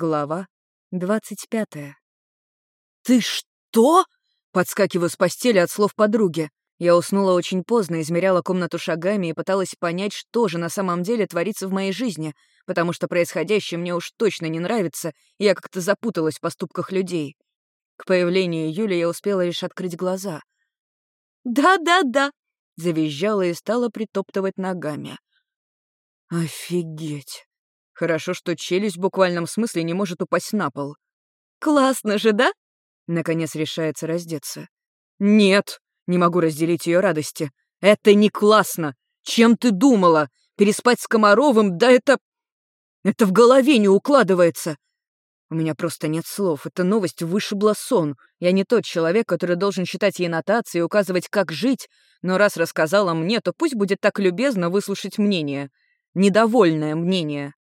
Глава двадцать пятая. «Ты что?» Подскакиваю с постели от слов подруги. Я уснула очень поздно, измеряла комнату шагами и пыталась понять, что же на самом деле творится в моей жизни, потому что происходящее мне уж точно не нравится, и я как-то запуталась в поступках людей. К появлению Юли я успела лишь открыть глаза. «Да-да-да», — завизжала и стала притоптывать ногами. «Офигеть! Хорошо, что челюсть в буквальном смысле не может упасть на пол. Классно же, да?» Наконец решается раздеться. «Нет!» — не могу разделить ее радости. «Это не классно! Чем ты думала? Переспать с Комаровым? Да это... Это в голове не укладывается!» У меня просто нет слов. Эта новость вышибла сон. Я не тот человек, который должен читать ей нотации и указывать, как жить, но раз рассказала мне, то пусть будет так любезно выслушать мнение. Недовольное мнение.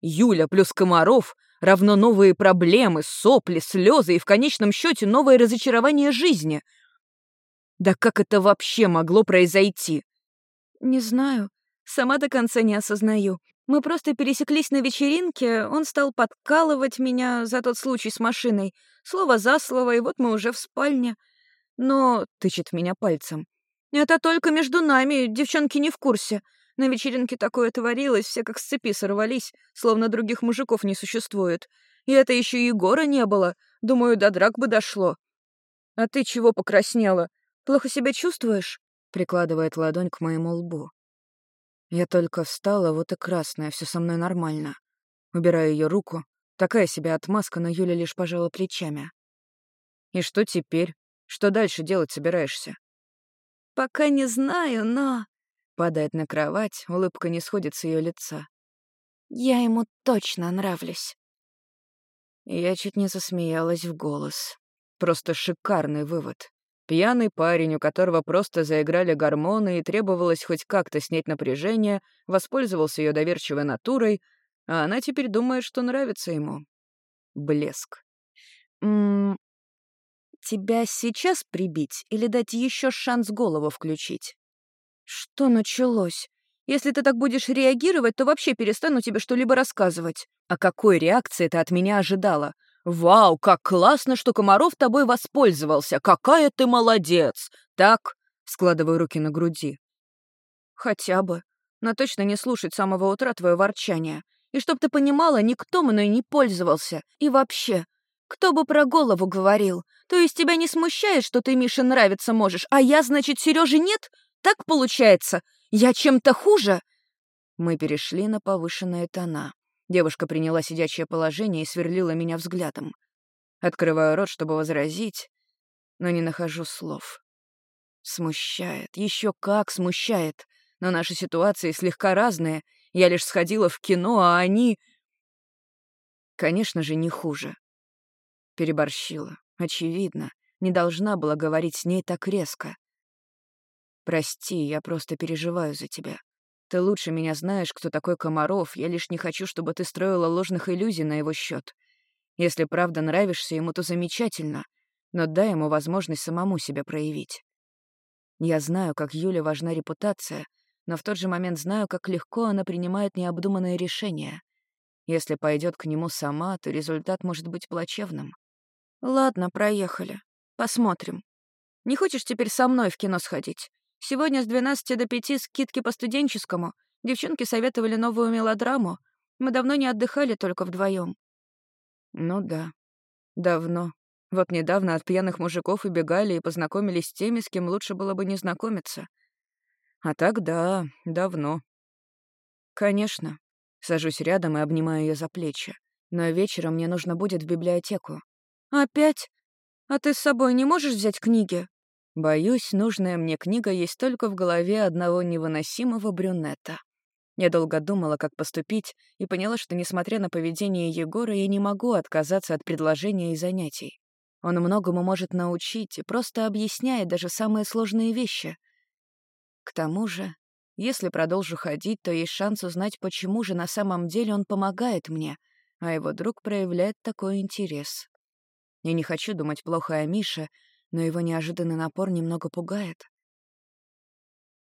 Юля плюс Комаров равно новые проблемы, сопли, слезы и в конечном счете новое разочарование жизни. Да как это вообще могло произойти? Не знаю. Сама до конца не осознаю. Мы просто пересеклись на вечеринке, он стал подкалывать меня за тот случай с машиной. Слово за слово, и вот мы уже в спальне. Но... Тычет меня пальцем. Это только между нами, девчонки не в курсе. На вечеринке такое творилось, все как с цепи сорвались, словно других мужиков не существует. И это еще Егора не было. Думаю, до драк бы дошло. А ты чего покраснела? Плохо себя чувствуешь? Прикладывает ладонь к моему лбу. Я только встала, вот и красная, все со мной нормально. Убираю ее руку. Такая себе отмазка, но Юля лишь пожала плечами. И что теперь? Что дальше делать собираешься? Пока не знаю, но... Падает на кровать, улыбка не сходит с ее лица. Я ему точно нравлюсь. Я чуть не засмеялась в голос. Просто шикарный вывод. Пьяный парень, у которого просто заиграли гормоны и требовалось хоть как-то снять напряжение, воспользовался ее доверчивой натурой, а она теперь думает, что нравится ему. Блеск. «М -м, тебя сейчас прибить или дать еще шанс голову включить? Что началось? Если ты так будешь реагировать, то вообще перестану тебе что-либо рассказывать. А какой реакции ты от меня ожидала? «Вау, как классно, что Комаров тобой воспользовался! Какая ты молодец!» «Так?» — складываю руки на груди. «Хотя бы. Но точно не слушать с самого утра твое ворчание. И чтоб ты понимала, никто мной не пользовался. И вообще, кто бы про голову говорил? То есть тебя не смущает, что ты Мише нравиться можешь, а я, значит, Сереже нет? Так получается? Я чем-то хуже?» Мы перешли на повышенные тона. Девушка приняла сидячее положение и сверлила меня взглядом. Открываю рот, чтобы возразить, но не нахожу слов. Смущает, еще как смущает. Но наши ситуации слегка разные. Я лишь сходила в кино, а они... Конечно же, не хуже. Переборщила. Очевидно. Не должна была говорить с ней так резко. Прости, я просто переживаю за тебя. Ты лучше меня знаешь, кто такой Комаров, я лишь не хочу, чтобы ты строила ложных иллюзий на его счет. Если правда нравишься ему, то замечательно, но дай ему возможность самому себя проявить. Я знаю, как Юле важна репутация, но в тот же момент знаю, как легко она принимает необдуманные решения. Если пойдет к нему сама, то результат может быть плачевным. Ладно, проехали. Посмотрим. Не хочешь теперь со мной в кино сходить? Сегодня с 12 до 5 скидки по студенческому. Девчонки советовали новую мелодраму. Мы давно не отдыхали только вдвоем. Ну да, давно. Вот недавно от пьяных мужиков убегали и познакомились с теми, с кем лучше было бы не знакомиться. А так да, давно. Конечно. Сажусь рядом и обнимаю ее за плечи. Но вечером мне нужно будет в библиотеку. Опять? А ты с собой не можешь взять книги? Боюсь, нужная мне книга есть только в голове одного невыносимого брюнета. Я долго думала, как поступить, и поняла, что, несмотря на поведение Егора, я не могу отказаться от предложения и занятий. Он многому может научить и просто объясняет даже самые сложные вещи. К тому же, если продолжу ходить, то есть шанс узнать, почему же на самом деле он помогает мне, а его друг проявляет такой интерес. Я не хочу думать плохо о Мише, но его неожиданный напор немного пугает.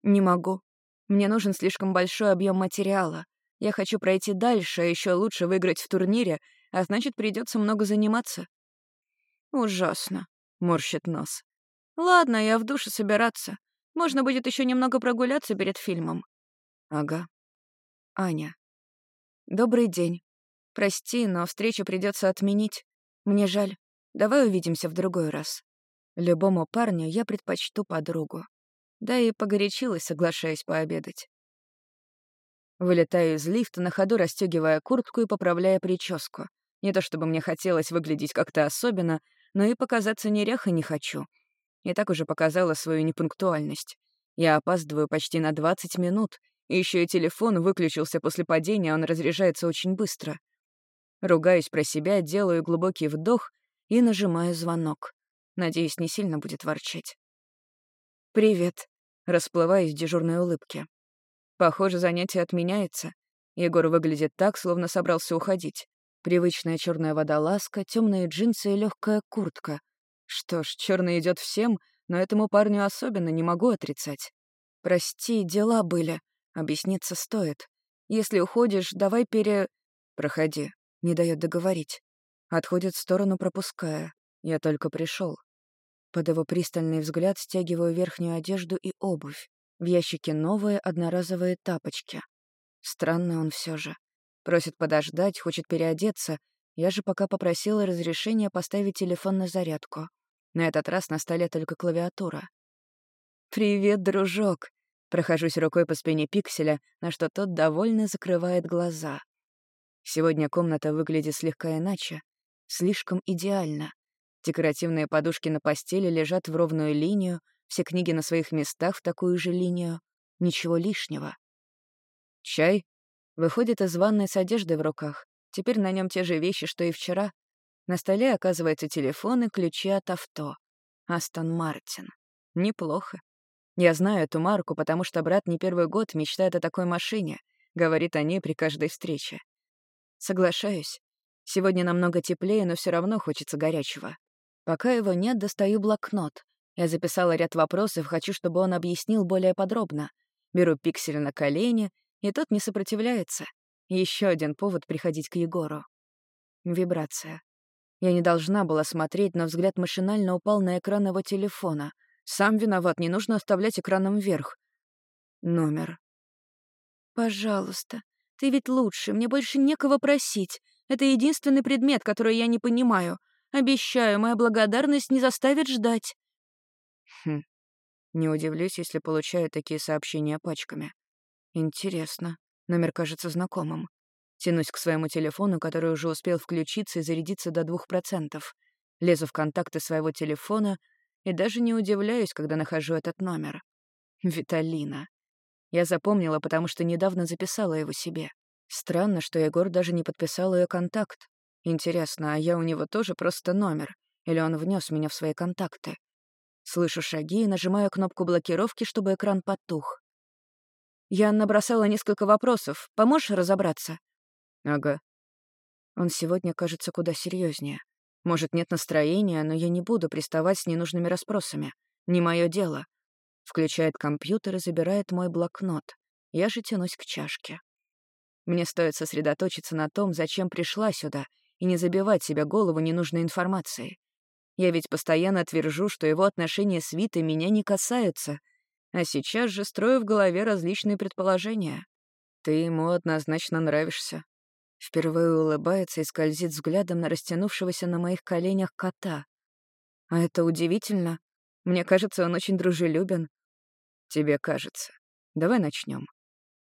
«Не могу. Мне нужен слишком большой объем материала. Я хочу пройти дальше, а еще лучше выиграть в турнире, а значит, придется много заниматься. Ужасно, морщит нос. Ладно, я в душе собираться. Можно будет еще немного прогуляться перед фильмом. Ага. Аня. Добрый день. Прости, но встречу придется отменить. Мне жаль. Давай увидимся в другой раз. Любому парню я предпочту подругу. Да и погорячилась, соглашаясь пообедать. Вылетаю из лифта, на ходу расстегивая куртку и поправляя прическу. Не то чтобы мне хотелось выглядеть как-то особенно, но и показаться неряхой не хочу. Я так уже показала свою непунктуальность. Я опаздываю почти на 20 минут, и еще и телефон выключился после падения, он разряжается очень быстро. Ругаюсь про себя, делаю глубокий вдох и нажимаю звонок. Надеюсь, не сильно будет ворчать. «Привет», — расплываюсь в дежурной улыбке. Похоже, занятие отменяется. Егор выглядит так, словно собрался уходить. Привычная черная водолазка, темные джинсы и легкая куртка. Что ж, черный идет всем, но этому парню особенно не могу отрицать. Прости, дела были. Объясниться стоит. Если уходишь, давай пере... Проходи. Не дает договорить. Отходит в сторону, пропуская. Я только пришел. Под его пристальный взгляд стягиваю верхнюю одежду и обувь. В ящике новые одноразовые тапочки. Странно он все же. Просит подождать, хочет переодеться. Я же пока попросила разрешения поставить телефон на зарядку. На этот раз на столе только клавиатура. «Привет, дружок!» Прохожусь рукой по спине пикселя, на что тот довольно закрывает глаза. Сегодня комната выглядит слегка иначе. Слишком идеально. Декоративные подушки на постели лежат в ровную линию, все книги на своих местах в такую же линию. Ничего лишнего. Чай? Выходит из ванной с одеждой в руках. Теперь на нем те же вещи, что и вчера. На столе оказывается телефон и ключи от авто. Астон Мартин. Неплохо. Я знаю эту марку, потому что брат не первый год мечтает о такой машине, говорит о ней при каждой встрече. Соглашаюсь. Сегодня намного теплее, но все равно хочется горячего. Пока его нет, достаю блокнот. Я записала ряд вопросов, хочу, чтобы он объяснил более подробно. Беру пиксель на колени, и тот не сопротивляется. Еще один повод приходить к Егору. Вибрация. Я не должна была смотреть, но взгляд машинально упал на экран его телефона. Сам виноват, не нужно оставлять экраном вверх. Номер. «Пожалуйста, ты ведь лучше, мне больше некого просить. Это единственный предмет, который я не понимаю. Обещаю, моя благодарность не заставит ждать. Хм. Не удивлюсь, если получаю такие сообщения пачками. Интересно. Номер кажется знакомым. Тянусь к своему телефону, который уже успел включиться и зарядиться до двух процентов. Лезу в контакты своего телефона и даже не удивляюсь, когда нахожу этот номер. Виталина. Я запомнила, потому что недавно записала его себе. Странно, что Егор даже не подписал ее контакт. Интересно, а я у него тоже просто номер? Или он внес меня в свои контакты? Слышу шаги и нажимаю кнопку блокировки, чтобы экран потух. Я набросала несколько вопросов. Поможешь разобраться? Ага. Он сегодня кажется куда серьезнее. Может, нет настроения, но я не буду приставать с ненужными расспросами. Не мое дело. Включает компьютер и забирает мой блокнот. Я же тянусь к чашке. Мне стоит сосредоточиться на том, зачем пришла сюда, и не забивать себе голову ненужной информацией. Я ведь постоянно твержу, что его отношения с Витой меня не касаются, а сейчас же строю в голове различные предположения. Ты ему однозначно нравишься. Впервые улыбается и скользит взглядом на растянувшегося на моих коленях кота. А это удивительно. Мне кажется, он очень дружелюбен. Тебе кажется. Давай начнем.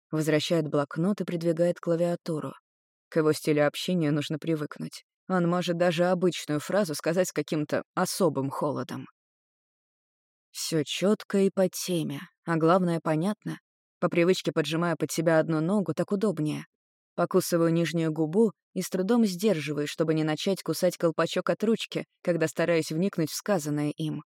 Возвращает блокнот и придвигает клавиатуру. Его стилю общения нужно привыкнуть. Он может даже обычную фразу сказать с каким-то особым холодом. Все четко и по теме, а главное, понятно. По привычке поджимая под себя одну ногу, так удобнее. Покусываю нижнюю губу и с трудом сдерживаю, чтобы не начать кусать колпачок от ручки, когда стараюсь вникнуть в сказанное им.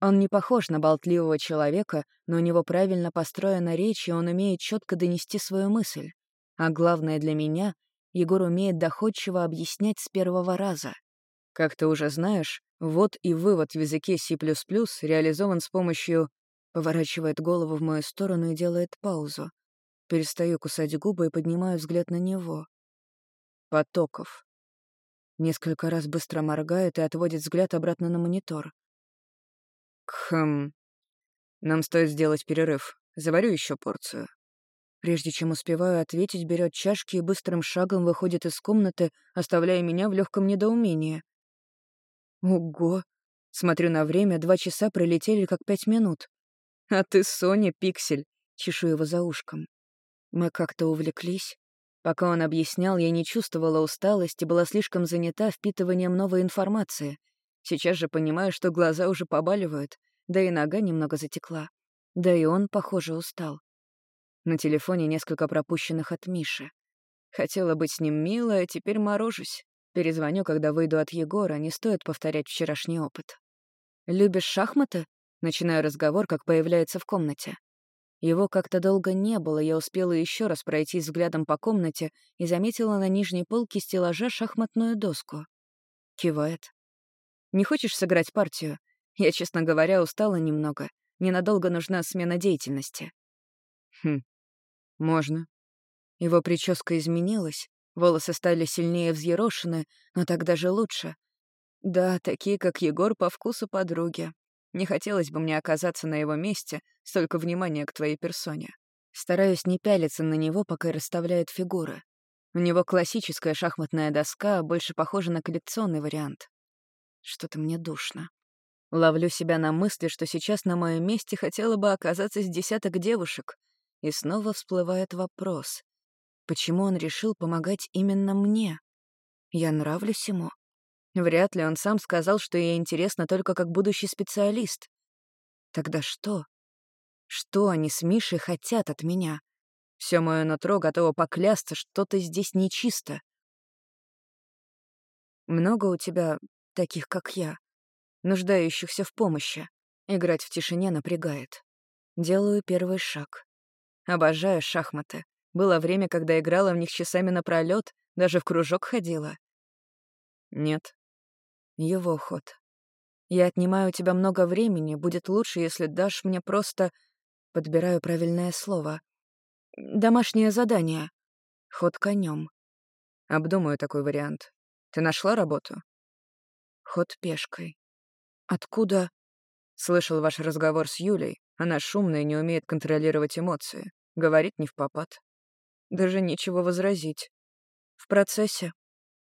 Он не похож на болтливого человека, но у него правильно построена речь, и он умеет четко донести свою мысль. А главное для меня, Егор умеет доходчиво объяснять с первого раза. Как ты уже знаешь, вот и вывод в языке C++ реализован с помощью... Поворачивает голову в мою сторону и делает паузу. Перестаю кусать губы и поднимаю взгляд на него. Потоков. Несколько раз быстро моргает и отводит взгляд обратно на монитор. Хм. Нам стоит сделать перерыв. Заварю еще порцию. Прежде чем успеваю ответить, берет чашки и быстрым шагом выходит из комнаты, оставляя меня в легком недоумении. Ого! Смотрю на время, два часа пролетели как пять минут. А ты, Соня, пиксель, чешу его за ушком. Мы как-то увлеклись. Пока он объяснял, я не чувствовала усталости, была слишком занята впитыванием новой информации. Сейчас же понимаю, что глаза уже побаливают, да и нога немного затекла. Да и он, похоже, устал. На телефоне несколько пропущенных от Миши. Хотела быть с ним милой, а теперь морожусь. Перезвоню, когда выйду от Егора, не стоит повторять вчерашний опыт. «Любишь шахматы?» Начинаю разговор, как появляется в комнате. Его как-то долго не было, я успела еще раз пройти взглядом по комнате и заметила на нижней полке стеллажа шахматную доску. Кивает. «Не хочешь сыграть партию? Я, честно говоря, устала немного. Ненадолго нужна смена деятельности». «Хм, можно». Его прическа изменилась, волосы стали сильнее взъерошены, но так даже лучше. Да, такие, как Егор, по вкусу подруги. Не хотелось бы мне оказаться на его месте, столько внимания к твоей персоне. Стараюсь не пялиться на него, пока расставляет фигуры. У него классическая шахматная доска, больше похожа на коллекционный вариант. Что-то мне душно. Ловлю себя на мысли, что сейчас на моем месте хотела бы оказаться с десяток девушек. И снова всплывает вопрос. Почему он решил помогать именно мне? Я нравлюсь ему? Вряд ли он сам сказал, что ей интересно только как будущий специалист. Тогда что? Что они с Мишей хотят от меня? Все мое нутро готово поклясться, что-то здесь нечисто. Много у тебя таких, как я, нуждающихся в помощи. Играть в тишине напрягает. Делаю первый шаг. Обожаю шахматы. Было время, когда играла в них часами напролёт, даже в кружок ходила. Нет. Его ход. Я отнимаю у тебя много времени, будет лучше, если дашь мне просто... Подбираю правильное слово. Домашнее задание. Ход конем. Обдумаю такой вариант. Ты нашла работу? Ход пешкой. Откуда? Слышал ваш разговор с Юлей. Она шумная и не умеет контролировать эмоции. Говорит не в попад. Даже нечего возразить. В процессе.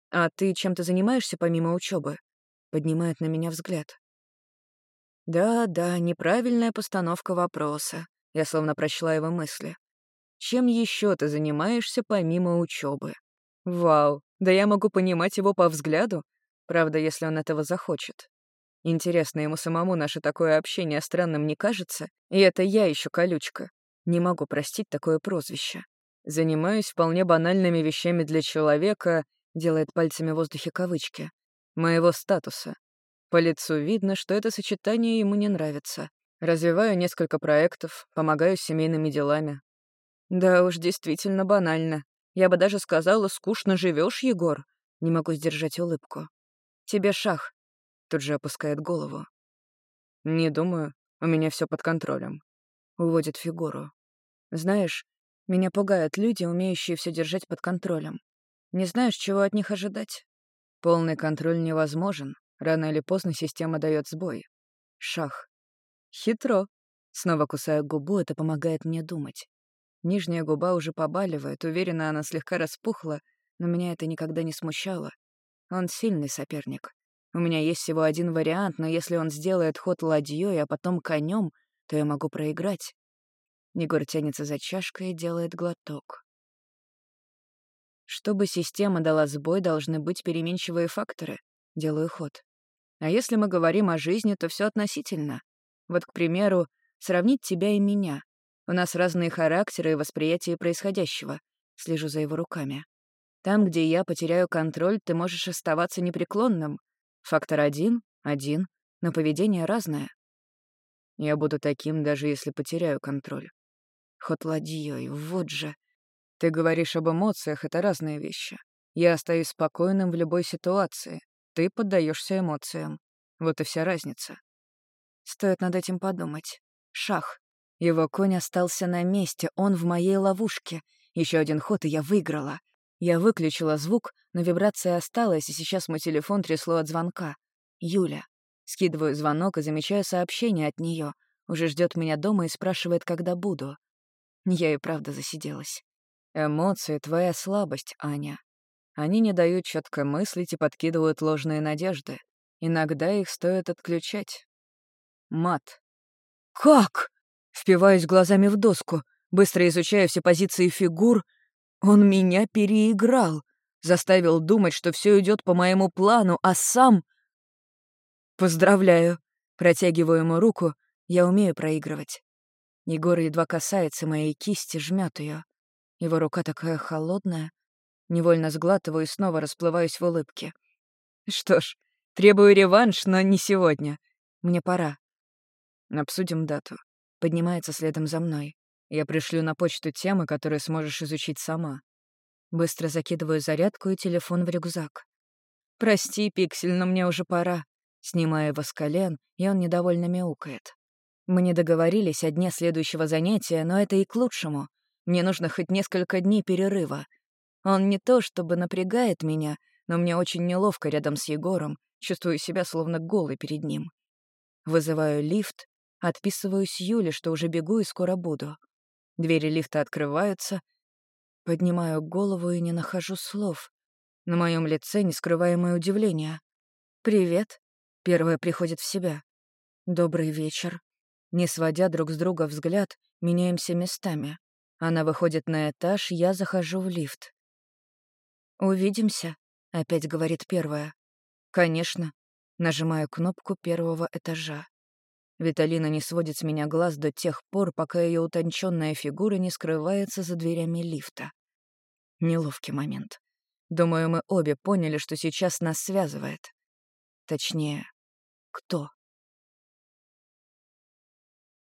А ты чем-то занимаешься помимо учебы? поднимает на меня взгляд. Да-да, неправильная постановка вопроса. Я словно прочла его мысли. Чем еще ты занимаешься помимо учебы? Вау, да я могу понимать его по взгляду, правда, если он этого захочет. Интересно, ему самому наше такое общение странным не кажется? И это я еще колючка. Не могу простить такое прозвище. Занимаюсь вполне банальными вещами для человека, делает пальцами в воздухе кавычки, моего статуса. По лицу видно, что это сочетание ему не нравится. Развиваю несколько проектов, помогаю семейными делами. Да уж, действительно банально. Я бы даже сказала, скучно живешь, Егор. Не могу сдержать улыбку. Тебе шах. Тут же опускает голову. Не думаю, у меня все под контролем. Уводит фигуру. Знаешь, меня пугают люди, умеющие все держать под контролем. Не знаешь, чего от них ожидать. Полный контроль невозможен. Рано или поздно система дает сбой. Шах. Хитро. Снова кусая губу, это помогает мне думать. Нижняя губа уже побаливает, уверена, она слегка распухла, но меня это никогда не смущало. Он сильный соперник. У меня есть всего один вариант, но если он сделает ход ладьей, а потом конем, то я могу проиграть. Егор тянется за чашкой и делает глоток. Чтобы система дала сбой, должны быть переменчивые факторы. Делаю ход. А если мы говорим о жизни, то все относительно. Вот, к примеру, сравнить тебя и меня. У нас разные характеры и восприятие происходящего. Слежу за его руками. Там, где я потеряю контроль, ты можешь оставаться непреклонным. Фактор один — один, но поведение разное. Я буду таким, даже если потеряю контроль. Ход ладьей, вот же. Ты говоришь об эмоциях — это разные вещи. Я остаюсь спокойным в любой ситуации. Ты поддаешься эмоциям. Вот и вся разница. Стоит над этим подумать. Шах. Его конь остался на месте, он в моей ловушке. Еще один ход, и я выиграла. Я выключила звук, но вибрация осталась, и сейчас мой телефон трясло от звонка. Юля. Скидываю звонок и замечаю сообщение от нее. Уже ждет меня дома и спрашивает, когда буду. Я и правда засиделась. Эмоции — твоя слабость, Аня. Они не дают четко мыслить и подкидывают ложные надежды. Иногда их стоит отключать. Мат. «Как?» Впиваюсь глазами в доску, быстро изучая все позиции фигур. Он меня переиграл, заставил думать, что все идет по моему плану, а сам... «Поздравляю!» Протягиваю ему руку, я умею проигрывать. Егор едва касается моей кисти, жмет ее. Его рука такая холодная. Невольно сглатываю и снова расплываюсь в улыбке. Что ж, требую реванш, но не сегодня. Мне пора. Обсудим дату. Поднимается следом за мной. Я пришлю на почту темы, которые сможешь изучить сама. Быстро закидываю зарядку и телефон в рюкзак. «Прости, Пиксель, но мне уже пора». Снимаю его с колен, и он недовольно мяукает. Мы не договорились о дне следующего занятия, но это и к лучшему. Мне нужно хоть несколько дней перерыва. Он не то чтобы напрягает меня, но мне очень неловко рядом с Егором, чувствую себя словно голый перед ним. Вызываю лифт, Отписываюсь Юле, что уже бегу и скоро буду. Двери лифта открываются. Поднимаю голову и не нахожу слов. На моем лице нескрываемое удивление. «Привет». Первая приходит в себя. «Добрый вечер». Не сводя друг с друга взгляд, меняемся местами. Она выходит на этаж, я захожу в лифт. «Увидимся», — опять говорит первая. «Конечно». Нажимаю кнопку первого этажа. Виталина не сводит с меня глаз до тех пор, пока ее утонченная фигура не скрывается за дверями лифта. Неловкий момент. Думаю, мы обе поняли, что сейчас нас связывает. Точнее, кто?